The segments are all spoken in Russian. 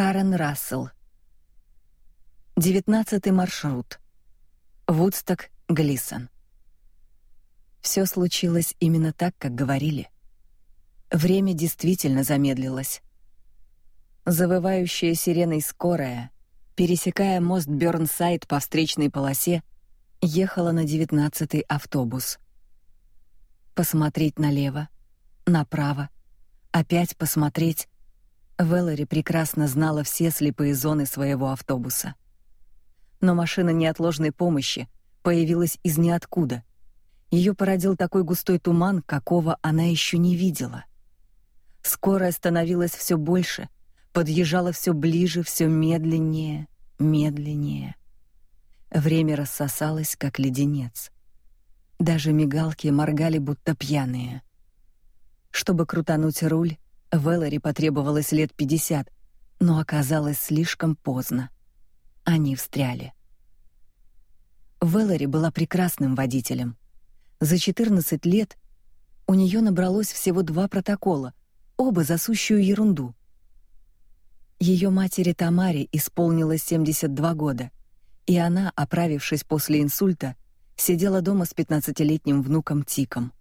Карен Рассел. Девятнадцатый маршрут. Вудсток, Глисон. Все случилось именно так, как говорили. Время действительно замедлилось. Завывающая сиреной скорая, пересекая мост Бёрнсайд по встречной полосе, ехала на девятнадцатый автобус. Посмотреть налево, направо, опять посмотреть. Веллери прекрасно знала все слепые зоны своего автобуса. Но машина неотложной помощи появилась из ниоткуда. Ее породил такой густой туман, какого она еще не видела. Скорая становилась все больше, подъезжала все ближе, все медленнее, медленнее. Время рассосалось, как леденец. Даже мигалки моргали, будто пьяные. Чтобы крутануть руль, Веллери потребовалось лет пятьдесят, но оказалось слишком поздно. Они встряли. Веллери была прекрасным водителем. За 14 лет у нее набралось всего два протокола, оба за сущую ерунду. Ее матери Тамаре исполнилось 72 года, и она, оправившись после инсульта, сидела дома с пятнадцатилетним внуком Тиком.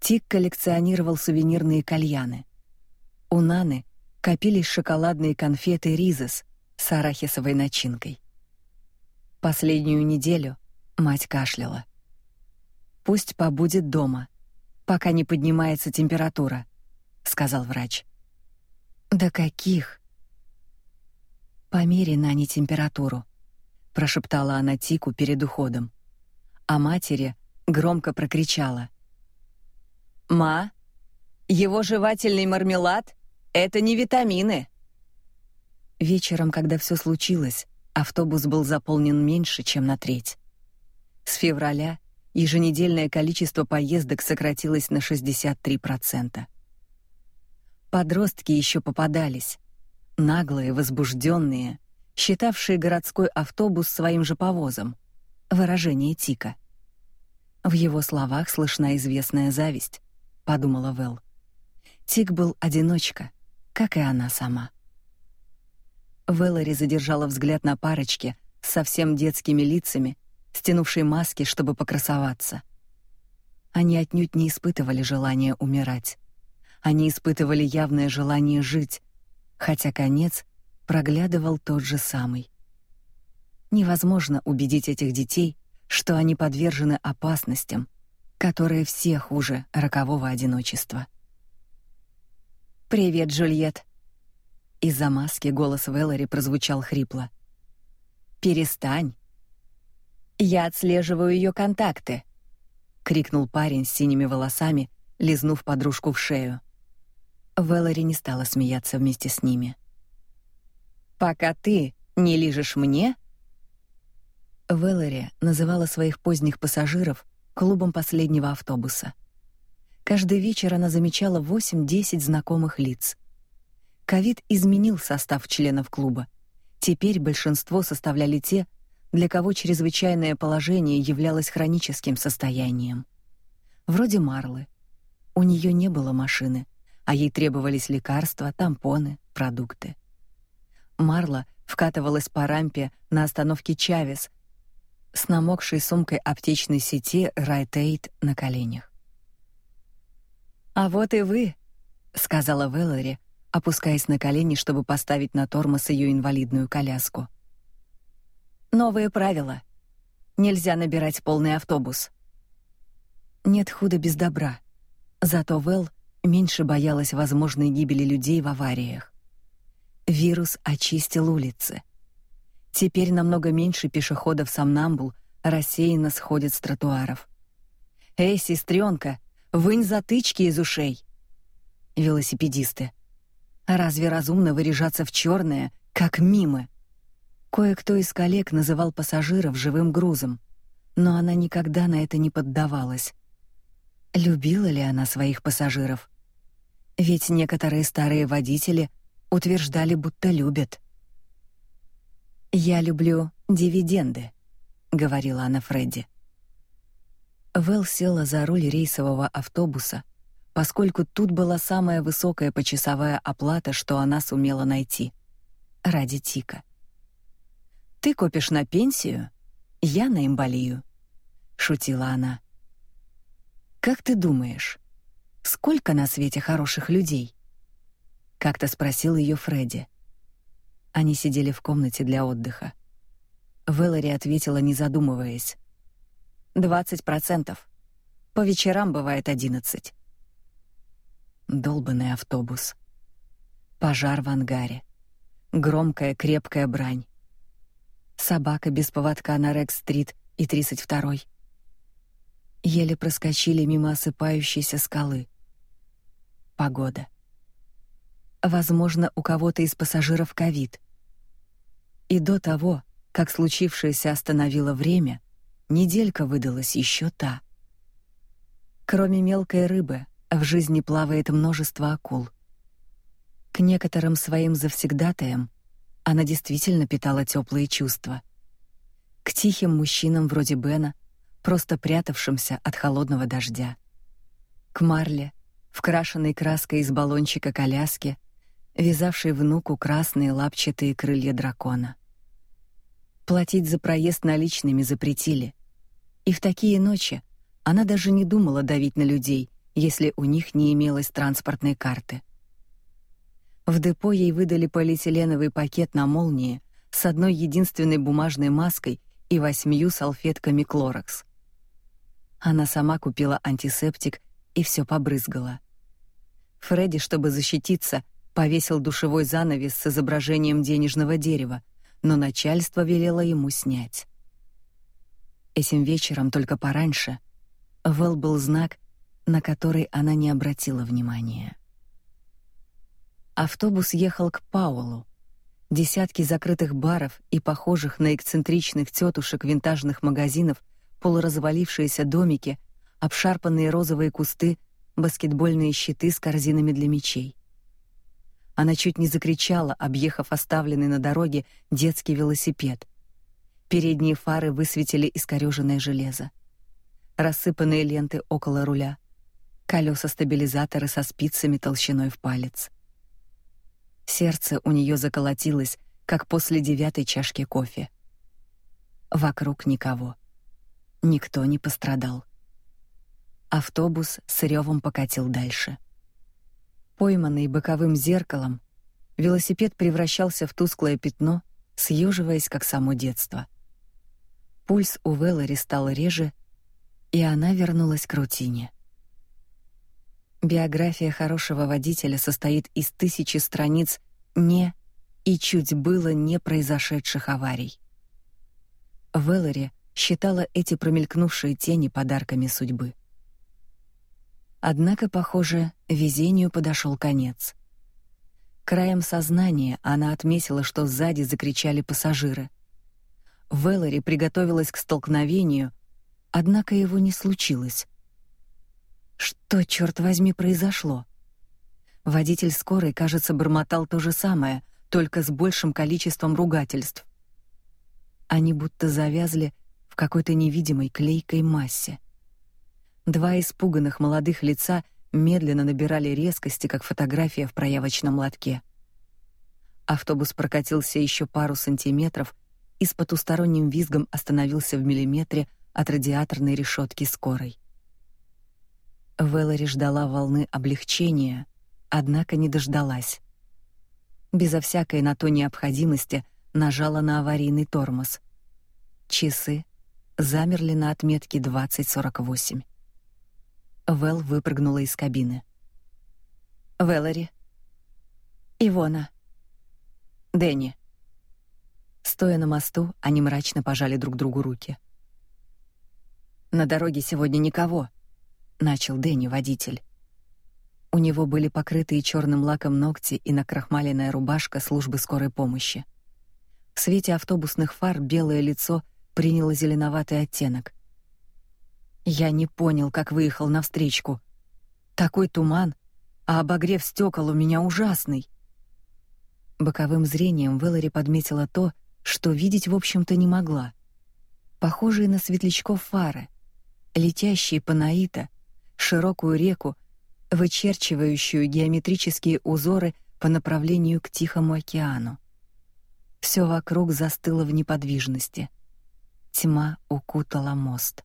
Тик коллекционировал сувенирные кальяны. У Наны копились шоколадные конфеты Ризес с арахисовой начинкой. Последнюю неделю мать кашляла. Пусть побудет дома, пока не поднимается температура, сказал врач. Да каких? Помери на не температуру, прошептала она Тику перед уходом. А матери громко прокричала: "Ма, его жевательный мармелад это не витамины". Вечером, когда все случилось, автобус был заполнен меньше, чем на треть. С февраля еженедельное количество поездок сократилось на 63%. Подростки еще попадались, наглые, возбужденные, считавшие городской автобус своим же повозом. Выражение Тика. В его словах слышна известная зависть, подумала Вэл. Тик был одиночка, как и она сама. Вэллори задержала взгляд на парочке с совсем детскими лицами, стянувшей маски, чтобы покрасоваться. Они отнюдь не испытывали желания умирать. Они испытывали явное желание жить, хотя конец проглядывал тот же самый. Невозможно убедить этих детей, что они подвержены опасностям, которые все хуже рокового одиночества. Привет, Джульет. Из-за маски голос Веллори прозвучал хрипло. Перестань. Я отслеживаю ее контакты, крикнул парень с синими волосами, лизнув подружку в шею. Веллори не стала смеяться вместе с ними. Пока ты не лижешь мне, Веллори называла своих поздних пассажиров клубом последнего автобуса. Каждый вечер она замечала 8-10 знакомых лиц. Ковид изменил состав членов клуба. Теперь большинство составляли те, для кого чрезвычайное положение являлось хроническим состоянием. Вроде Марлы. У нее не было машины, а ей требовались лекарства, тампоны, продукты. Марла вкатывалась по рампе на остановке Чавес с намокшей сумкой аптечной сети Райтейт на коленях. А вот и вы, сказала Веллери, опускаясь на колени, чтобы поставить на тормоз ее инвалидную коляску. Новые правила. Нельзя набирать полный автобус. Нет худа без добра. Зато Вэл меньше боялась возможной гибели людей в авариях. Вирус очистил улицы. Теперь намного меньше пешеходов сомнамбул рассеянно сходят с тротуаров. Эй, сестренка, вынь затычки из ушей. Велосипедисты. Разве разумно выряжаться в черное, как мимы? Кое-кто из коллег называл пассажиров живым грузом, но она никогда на это не поддавалась. Любила ли она своих пассажиров? Ведь некоторые старые водители утверждали, будто любят. Я люблю дивиденды, говорила она Фредди. Вэл села за руль рейсового автобуса, поскольку тут была самая высокая почасовая оплата, что она сумела найти. ради Тика. Ты копишь на пенсию, я на эмболию, шутила она. Как ты думаешь, сколько на свете хороших людей? Как-то спросил ее Фредди. Они сидели в комнате для отдыха. Вэллори ответила, не задумываясь. «Двадцать процентов. По вечерам бывает одиннадцать». Долбанный автобус. Пожар в ангаре. Громкая, крепкая брань. Собака без поводка на Рекс-стрит и 32-й. Еле проскочили мимо осыпающейся скалы. Погода. Возможно, у кого-то из пассажиров ковид. И до того, как случившееся остановило время, неделька выдалась еще та. Кроме мелкой рыбы, в жизни плавает множество акул. К некоторым своим завсегдатаям она действительно питала теплые чувства. К тихим мужчинам вроде Бена, просто прятавшимся от холодного дождя. К Марле, вкрашенной краской из баллончика коляски, вязавшей внуку красные лапчатые крылья дракона. Платить за проезд наличными запретили. И в такие ночи она даже не думала давить на людей, если у них не имелось транспортной карты. В депо ей выдали полиэтиленовый пакет на молнии с одной единственной бумажной маской и восьмью салфетками Clorox. Она сама купила антисептик и все побрызгала. Фредди, чтобы защититься, повесил душевой занавес с изображением денежного дерева, но начальство велело ему снять. Этим вечером только пораньше Вэл был знак, на который она не обратила внимания. Автобус ехал к Паулу. Десятки закрытых баров и похожих на эксцентричных тетушек винтажных магазинов, полуразвалившиеся домики, обшарпанные розовые кусты, баскетбольные щиты с корзинами для мячей. Она чуть не закричала, объехав оставленный на дороге детский велосипед. Передние фары высветили искорёженное железо. Рассыпанные ленты около руля. Колеса-стабилизаторы со спицами толщиной в палец. Сердце у нее заколотилось, как после девятой чашки кофе. Вокруг никого. Никто не пострадал. Автобус с ревом покатил дальше. Пойманный боковым зеркалом, велосипед превращался в тусклое пятно, съеживаясь, как само детство. Пульс у Веллари стал реже, и она вернулась к рутине. Биография хорошего водителя состоит из тысячи страниц не и чуть было не произошедших аварий. Веллари считала эти промелькнувшие тени подарками судьбы. Однако, похоже, везению подошел конец. Краем сознания она отметила, что сзади закричали пассажиры. Веллари приготовилась к столкновению, однако его не случилось. Что, черт возьми, произошло? Водитель скорой, кажется, бормотал то же самое, только с большим количеством ругательств. Они будто завязли в какой-то невидимой клейкой массе. Два испуганных молодых лица медленно набирали резкости, как фотография в проявочном лотке. Автобус прокатился еще пару сантиметров и с потусторонним визгом остановился в миллиметре от радиаторной решетки скорой. Вэллори ждала волны облегчения, однако не дождалась. Безо всякой на то необходимости нажала на аварийный тормоз. Часы замерли на отметке 20:48. Вэл выпрыгнула из кабины. Вэллори. Ивона. Дэнни. Стоя на мосту, они мрачно пожали друг другу руки. На дороге сегодня никого, начал Дэнни водитель. У него были покрытые черным лаком ногти и накрахмаленная рубашка службы скорой помощи. В свете автобусных фар белое лицо приняло зеленоватый оттенок. Я не понял, как выехал на встречку. Такой туман, а обогрев стекол у меня ужасный. Боковым зрением Вэллори подметила то, что видеть в общем-то не могла. Похожие на светлячков фары, летящие по Наита, широкую реку, вычерчивающую геометрические узоры по направлению к Тихому океану. Все вокруг застыло в неподвижности. Тьма укутала мост.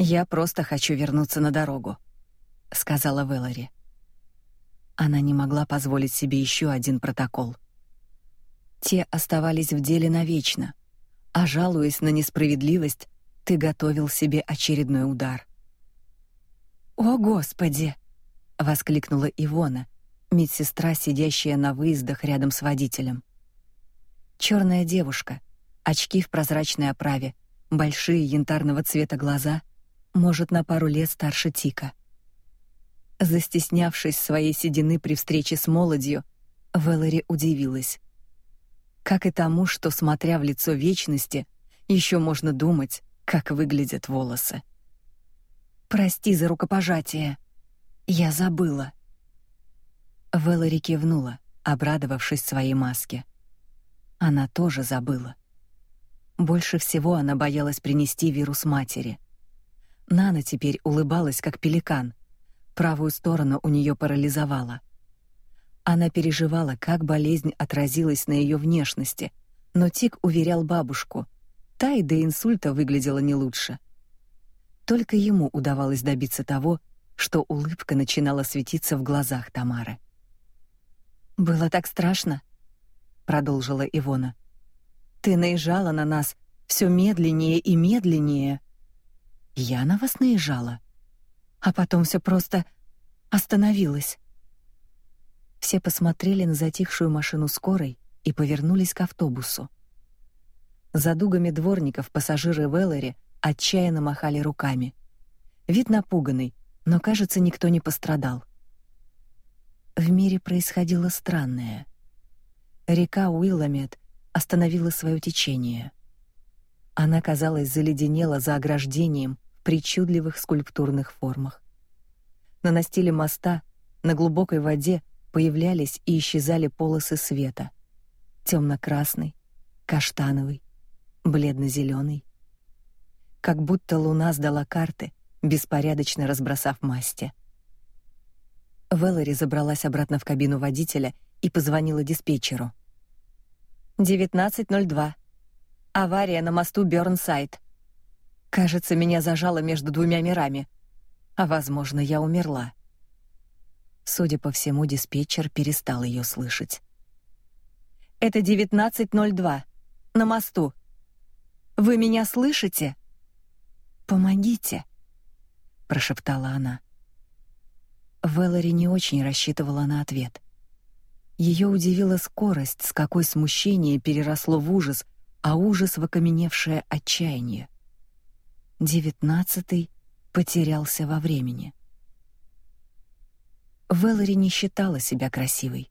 Я просто хочу вернуться на дорогу, сказала Веллори. Она не могла позволить себе еще один протокол. Те оставались в деле навечно, а жалуясь на несправедливость, ты готовил себе очередной удар. О, господи, воскликнула Ивона, медсестра, сидящая на выездах рядом с водителем. Черная девушка, очки в прозрачной оправе, большие янтарного цвета глаза, может на пару лет старше Тика. Застеснявшись своей седины при встрече с молодью, Вэллори удивилась. Как и тому, что, смотря в лицо вечности, еще можно думать, как выглядят волосы. Прости за рукопожатие. Я забыла. Вэллори кивнула, обрадовавшись своей маске. Она тоже забыла. Больше всего она боялась принести вирус матери. Нана теперь улыбалась как пеликан, Правую сторону у нее парализовало. Она переживала, как болезнь отразилась на ее внешности, но Тик уверял бабушку, та и до инсульта выглядела не лучше. Только ему удавалось добиться того, что улыбка начинала светиться в глазах Тамары. Было так страшно, продолжила Ивона. Ты наезжала на нас все медленнее и медленнее. Я на вас наезжала а потом все просто остановилось. Все посмотрели на затихшую машину скорой и повернулись к автобусу. За дугами дворников пассажиры Веллери отчаянно махали руками. Вид напуганный, но, кажется, никто не пострадал. В мире происходило странное. Река Уилламет остановила свое течение. Она, казалось, заледенела за ограждением причудливых скульптурных формах. На настиле моста, на глубокой воде появлялись и исчезали полосы света: темно-красный, каштановый, бледно-зеленый. Как будто луна сдала карты, беспорядочно разбросав масти. Веллори забралась обратно в кабину водителя и позвонила диспетчеру. 19:02. Авария на мосту Бёрнсайд. Кажется, меня зажало между двумя мирами. А возможно, я умерла. Судя по всему, диспетчер перестал ее слышать. Это 19:02 на мосту. Вы меня слышите? Помогите, прошептала она. Веллори не очень рассчитывала на ответ. Ее удивила скорость, с какой смущение переросло в ужас, а ужас в окаменевшее отчаяние девятнадцатый потерялся во времени. Веллори не считала себя красивой.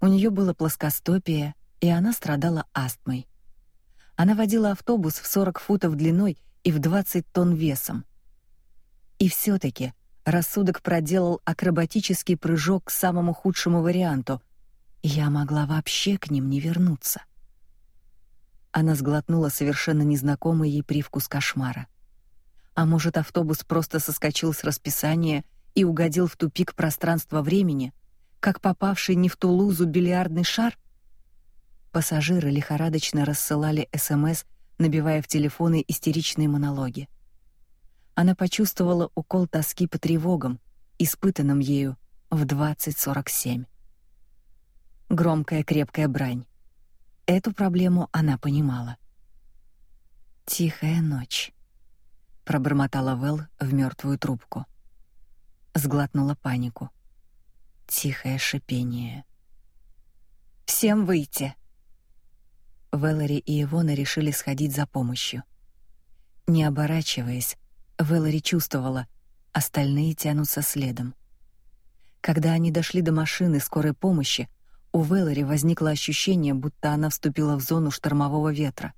У нее было плоскостопие, и она страдала астмой. Она водила автобус в 40 футов длиной и в 20 тонн весом. И все таки рассудок проделал акробатический прыжок к самому худшему варианту. Я могла вообще к ним не вернуться. Она сглотнула совершенно незнакомый ей привкус кошмара. А может, автобус просто соскочил с расписания и угодил в тупик пространства-времени, как попавший не в Тулузу бильярдный шар? Пассажиры лихорадочно рассылали СМС, набивая в телефоны истеричные монологи. Она почувствовала укол тоски по тревогам, испытанным ею в 2047. Громкая крепкая брань. Эту проблему она понимала. Тихая ночь пробормотала Вэл в мертвую трубку. Сглотнула панику. Тихое шипение. Всем выйти. Вэллори и Ивона решили сходить за помощью. Не оборачиваясь, Вэллори чувствовала, остальные тянутся следом. Когда они дошли до машины скорой помощи, у Вэллори возникло ощущение, будто она вступила в зону штормового ветра.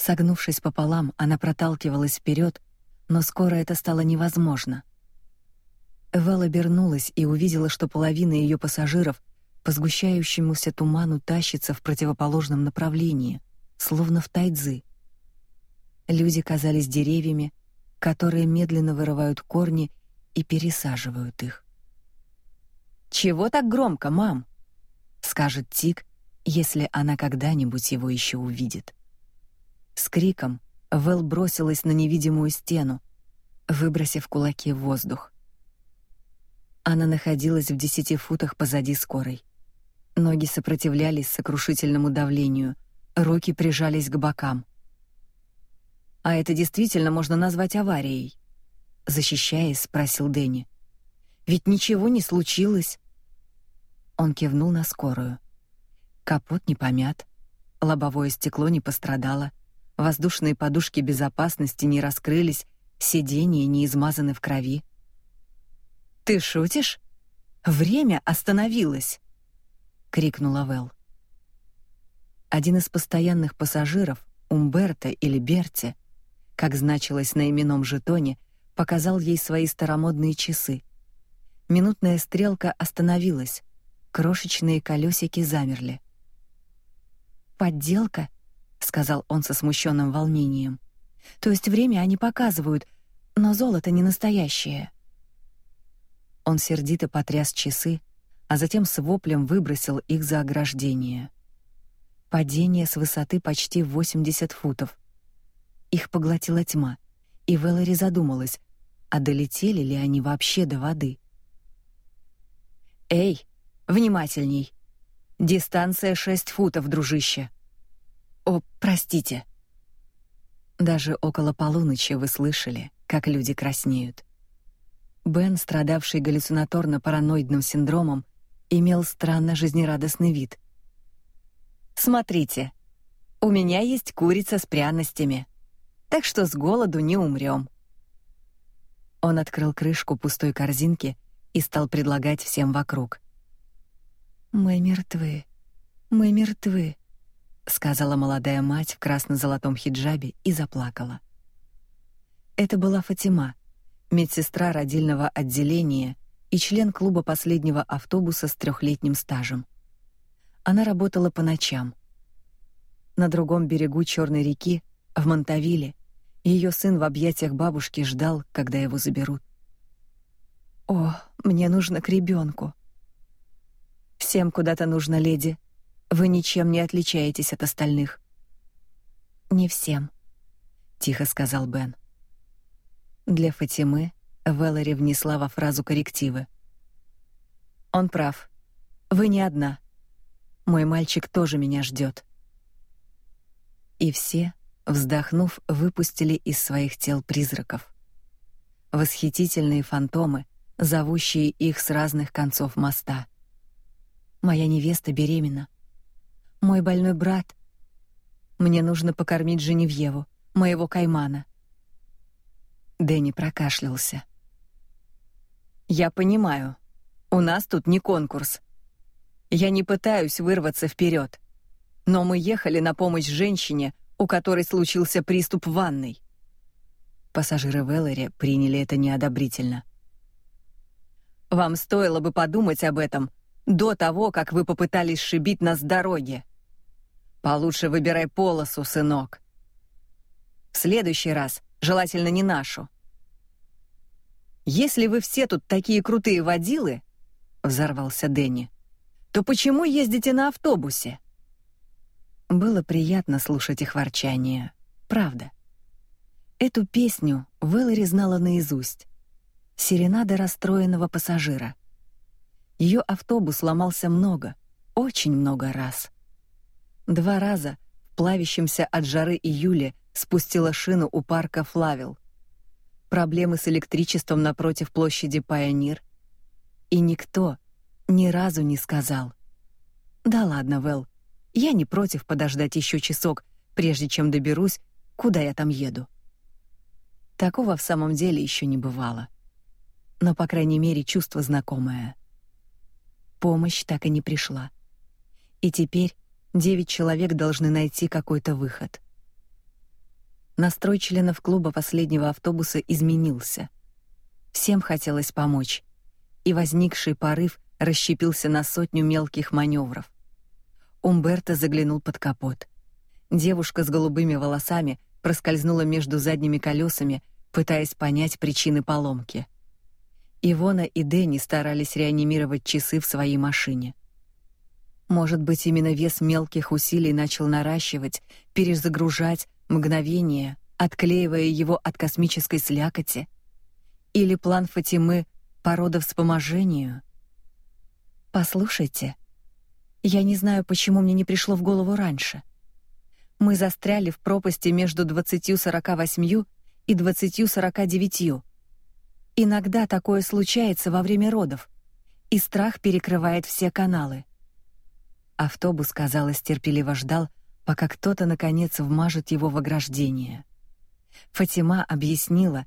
Согнувшись пополам, она проталкивалась вперед, но скоро это стало невозможно. Вэл обернулась и увидела, что половина ее пассажиров по сгущающемуся туману тащится в противоположном направлении, словно в тайцзы. Люди казались деревьями, которые медленно вырывают корни и пересаживают их. Чего так громко, мам? скажет Тик, если она когда-нибудь его еще увидит. С криком Вэл бросилась на невидимую стену, выбросив кулаки в воздух. Она находилась в десяти футах позади скорой. Ноги сопротивлялись сокрушительному давлению, руки прижались к бокам. А это действительно можно назвать аварией, защищаясь, спросил Дэнни. Ведь ничего не случилось. Он кивнул на скорую. Капот не помят, лобовое стекло не пострадало, воздушные подушки безопасности не раскрылись, сиденья не измазаны в крови. Ты шутишь? Время остановилось, крикнула Вэл. Один из постоянных пассажиров, Умберто или Берти, как значилось на именном жетоне, показал ей свои старомодные часы. Минутная стрелка остановилась, крошечные колесики замерли. Подделка, сказал он со смущенным волнением. То есть время они показывают, но золото не настоящее. Он сердито потряс часы, а затем с воплем выбросил их за ограждение. Падение с высоты почти 80 футов. Их поглотила тьма, и Вэлори задумалась, а долетели ли они вообще до воды. Эй, внимательней. Дистанция 6 футов, дружище. О, простите. Даже около полуночи вы слышали, как люди краснеют. Бен, страдавший галлюцинаторно-параноидным синдромом, имел странно жизнерадостный вид. Смотрите, у меня есть курица с пряностями, так что с голоду не умрем. Он открыл крышку пустой корзинки и стал предлагать всем вокруг. Мы мертвы. Мы мертвы, сказала молодая мать в красно-золотом хиджабе и заплакала. Это была Фатима, медсестра родильного отделения и член клуба последнего автобуса с трехлетним стажем. Она работала по ночам. На другом берегу Черной реки, в Монтавиле, ее сын в объятиях бабушки ждал, когда его заберут. О, мне нужно к ребенку. Всем куда-то нужно, леди. Вы ничем не отличаетесь от остальных. Не всем, тихо сказал Бен. Для Фатимы Вэлори внесла во фразу коррективы. Он прав. Вы не одна. Мой мальчик тоже меня ждет. И все, вздохнув, выпустили из своих тел призраков. Восхитительные фантомы, зовущие их с разных концов моста. Моя невеста беременна. Мой больной брат. Мне нужно покормить Женевьеву, моего каймана. Дэнни прокашлялся. Я понимаю. У нас тут не конкурс. Я не пытаюсь вырваться вперед, но мы ехали на помощь женщине, у которой случился приступ в ванной. Пассажиры Веллери приняли это неодобрительно. Вам стоило бы подумать об этом до того, как вы попытались шибить нас с дороги. Получше выбирай полосу, сынок. В следующий раз желательно не нашу. Если вы все тут такие крутые водилы, взорвался Дэнни, то почему ездите на автобусе? Было приятно слушать их ворчание. Правда. Эту песню Вэллори знала наизусть. Серенада расстроенного пассажира. Ее автобус ломался много, очень много раз. Два раза в плавящемся от жары июле спустила шину у парка Флавил. Проблемы с электричеством напротив площади Пайонир. И никто ни разу не сказал: "Да ладно, Вэл, я не против подождать еще часок, прежде чем доберусь, куда я там еду". Такого в самом деле еще не бывало. Но по крайней мере, чувство знакомое. Помощь так и не пришла. И теперь девять человек должны найти какой-то выход. Настрой членов клуба последнего автобуса изменился. Всем хотелось помочь, и возникший порыв расщепился на сотню мелких маневров. Умберто заглянул под капот. Девушка с голубыми волосами проскользнула между задними колесами, пытаясь понять причины поломки. Ивона и Дэнни старались реанимировать часы в своей машине. Может быть, именно вес мелких усилий начал наращивать, перезагружать мгновение, отклеивая его от космической слякоти? Или план Фатимы по родовспоможению? Послушайте, я не знаю, почему мне не пришло в голову раньше. Мы застряли в пропасти между 2048 и 2049. Иногда такое случается во время родов, и страх перекрывает все каналы. Автобус, казалось, терпеливо ждал, пока кто-то наконец вмажет его в ограждение. Фатима объяснила,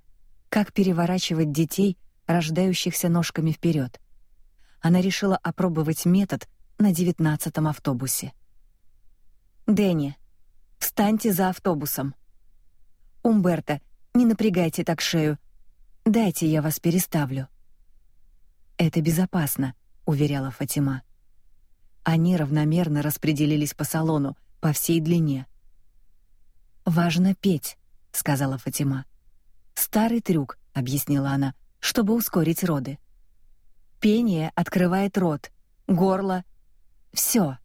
как переворачивать детей, рождающихся ножками вперед. Она решила опробовать метод на девятнадцатом автобусе. Дэнни, встаньте за автобусом. Умберто, не напрягайте так шею. Дайте я вас переставлю. Это безопасно, уверяла Фатима. Они равномерно распределились по салону, по всей длине. Важно петь, сказала Фатима. Старый трюк, объяснила она, чтобы ускорить роды. Пение открывает рот, горло, все.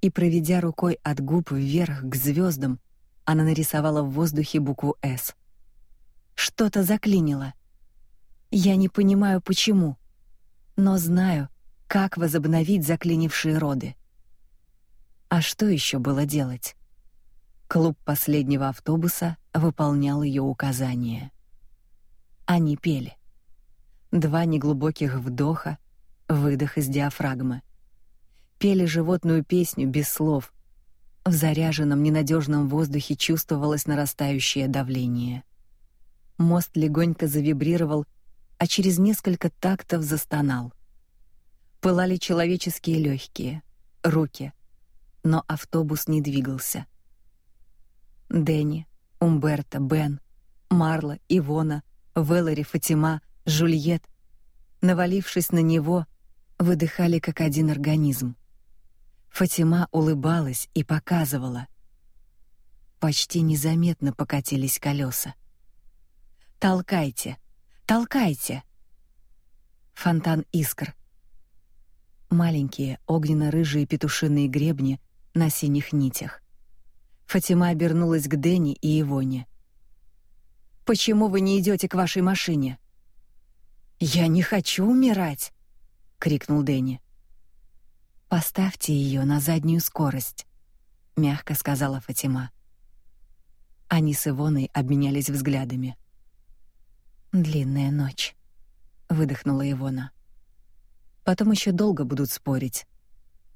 И проведя рукой от губ вверх к звездам, она нарисовала в воздухе букву С. Что-то заклинило. Я не понимаю почему, но знаю, как возобновить заклинившие роды. А что еще было делать? Клуб последнего автобуса выполнял ее указания. Они пели. Два неглубоких вдоха, выдох из диафрагмы. Пели животную песню без слов. В заряженном ненадежном воздухе чувствовалось нарастающее давление. Мост легонько завибрировал, а через несколько тактов застонал пылали человеческие легкие, руки, но автобус не двигался. Дэнни, Умберто, Бен, Марла, Ивона, Веллери, Фатима, Жульет, навалившись на него, выдыхали как один организм. Фатима улыбалась и показывала. Почти незаметно покатились колеса. Толкайте, толкайте. Фонтан искр, маленькие огненно-рыжие петушиные гребни на синих нитях. Фатима обернулась к Дени и Ивоне. Почему вы не идете к вашей машине? Я не хочу умирать, крикнул Дени. Поставьте ее на заднюю скорость, мягко сказала Фатима. Они с Ивоной обменялись взглядами. Длинная ночь, выдохнула Ивона. Потом еще долго будут спорить.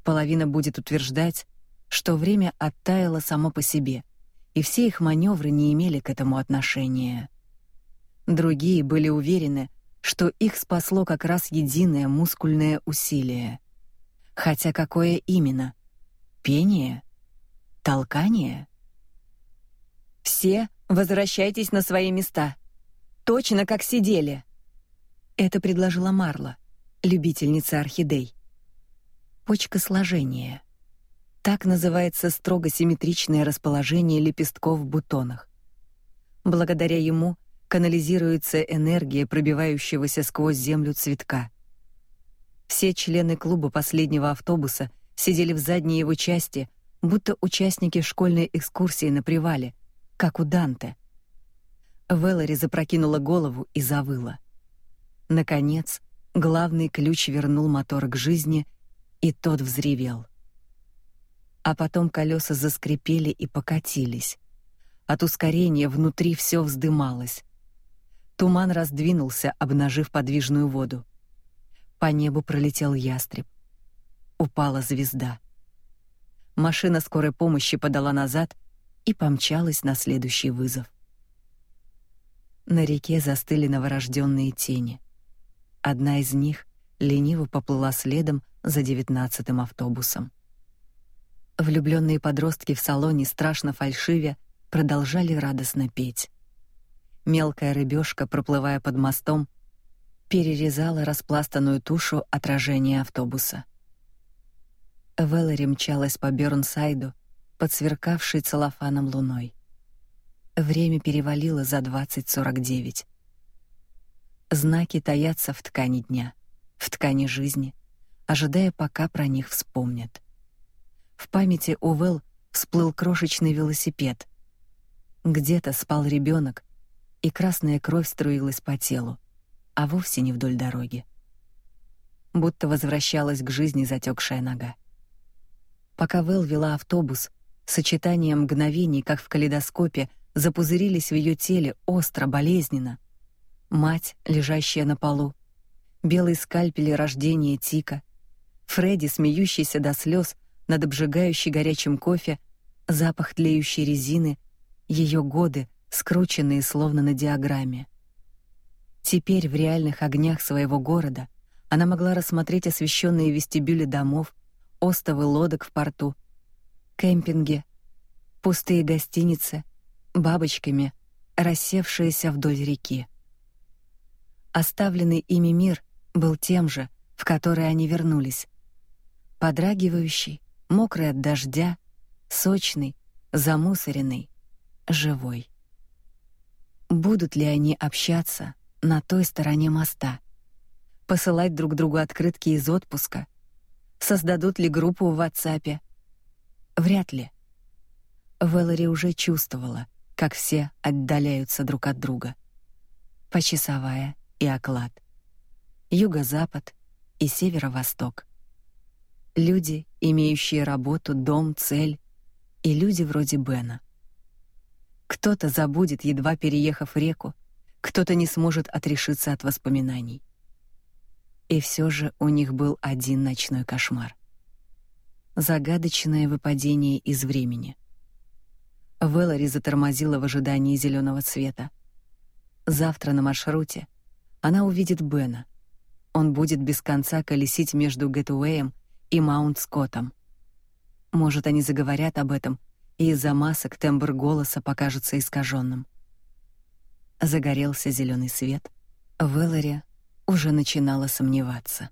Половина будет утверждать, что время оттаяло само по себе, и все их маневры не имели к этому отношения. Другие были уверены, что их спасло как раз единое мускульное усилие. Хотя какое именно? Пение? Толкание? Все возвращайтесь на свои места. Точно как сидели. Это предложила Марла любительница орхидей. Почкосложение. Так называется строго симметричное расположение лепестков в бутонах. Благодаря ему канализируется энергия пробивающегося сквозь землю цветка. Все члены клуба последнего автобуса сидели в задней его части, будто участники школьной экскурсии на привале, как у Данте. Веллари запрокинула голову и завыла. Наконец, Главный ключ вернул мотор к жизни, и тот взревел. А потом колеса заскрипели и покатились. От ускорения внутри все вздымалось. Туман раздвинулся, обнажив подвижную воду. По небу пролетел ястреб. Упала звезда. Машина скорой помощи подала назад и помчалась на следующий вызов. На реке застыли новорожденные тени. Одна из них лениво поплыла следом за девятнадцатым автобусом. Влюбленные подростки в салоне страшно фальшивя продолжали радостно петь. Мелкая рыбешка, проплывая под мостом, перерезала распластанную тушу отражения автобуса. Веллери мчалась по Бёрнсайду, под сверкавшей целлофаном луной. Время перевалило за двадцать сорок девять. Знаки таятся в ткани дня, в ткани жизни, ожидая, пока про них вспомнят. В памяти у Вэл всплыл крошечный велосипед. Где-то спал ребенок, и красная кровь струилась по телу, а вовсе не вдоль дороги. Будто возвращалась к жизни затекшая нога. Пока Вэл вела автобус, сочетание мгновений, как в калейдоскопе, запузырились в ее теле остро, болезненно. Мать, лежащая на полу, белый скальпель рождения Тика, Фредди, смеющийся до слез над обжигающей горячим кофе, запах тлеющей резины, ее годы, скрученные словно на диаграмме. Теперь в реальных огнях своего города она могла рассмотреть освещенные вестибюли домов, остовы лодок в порту, кемпинги, пустые гостиницы, бабочками, рассевшиеся вдоль реки. Оставленный ими мир был тем же, в который они вернулись. Подрагивающий, мокрый от дождя, сочный, замусоренный, живой. Будут ли они общаться на той стороне моста? Посылать друг другу открытки из отпуска? Создадут ли группу в WhatsApp? Вряд ли. Вэлори уже чувствовала, как все отдаляются друг от друга. Почасовая и оклад. Юго-запад и северо-восток. Люди, имеющие работу, дом, цель, и люди вроде Бена. Кто-то забудет, едва переехав реку, кто-то не сможет отрешиться от воспоминаний. И все же у них был один ночной кошмар. Загадочное выпадение из времени. Вэлори затормозила в ожидании зеленого цвета. Завтра на маршруте она увидит Бена. Он будет без конца колесить между Гетуэем и Маунт-Скоттом. Может, они заговорят об этом, и из-за масок тембр голоса покажется искаженным. Загорелся зеленый свет. Вэлори уже начинала сомневаться.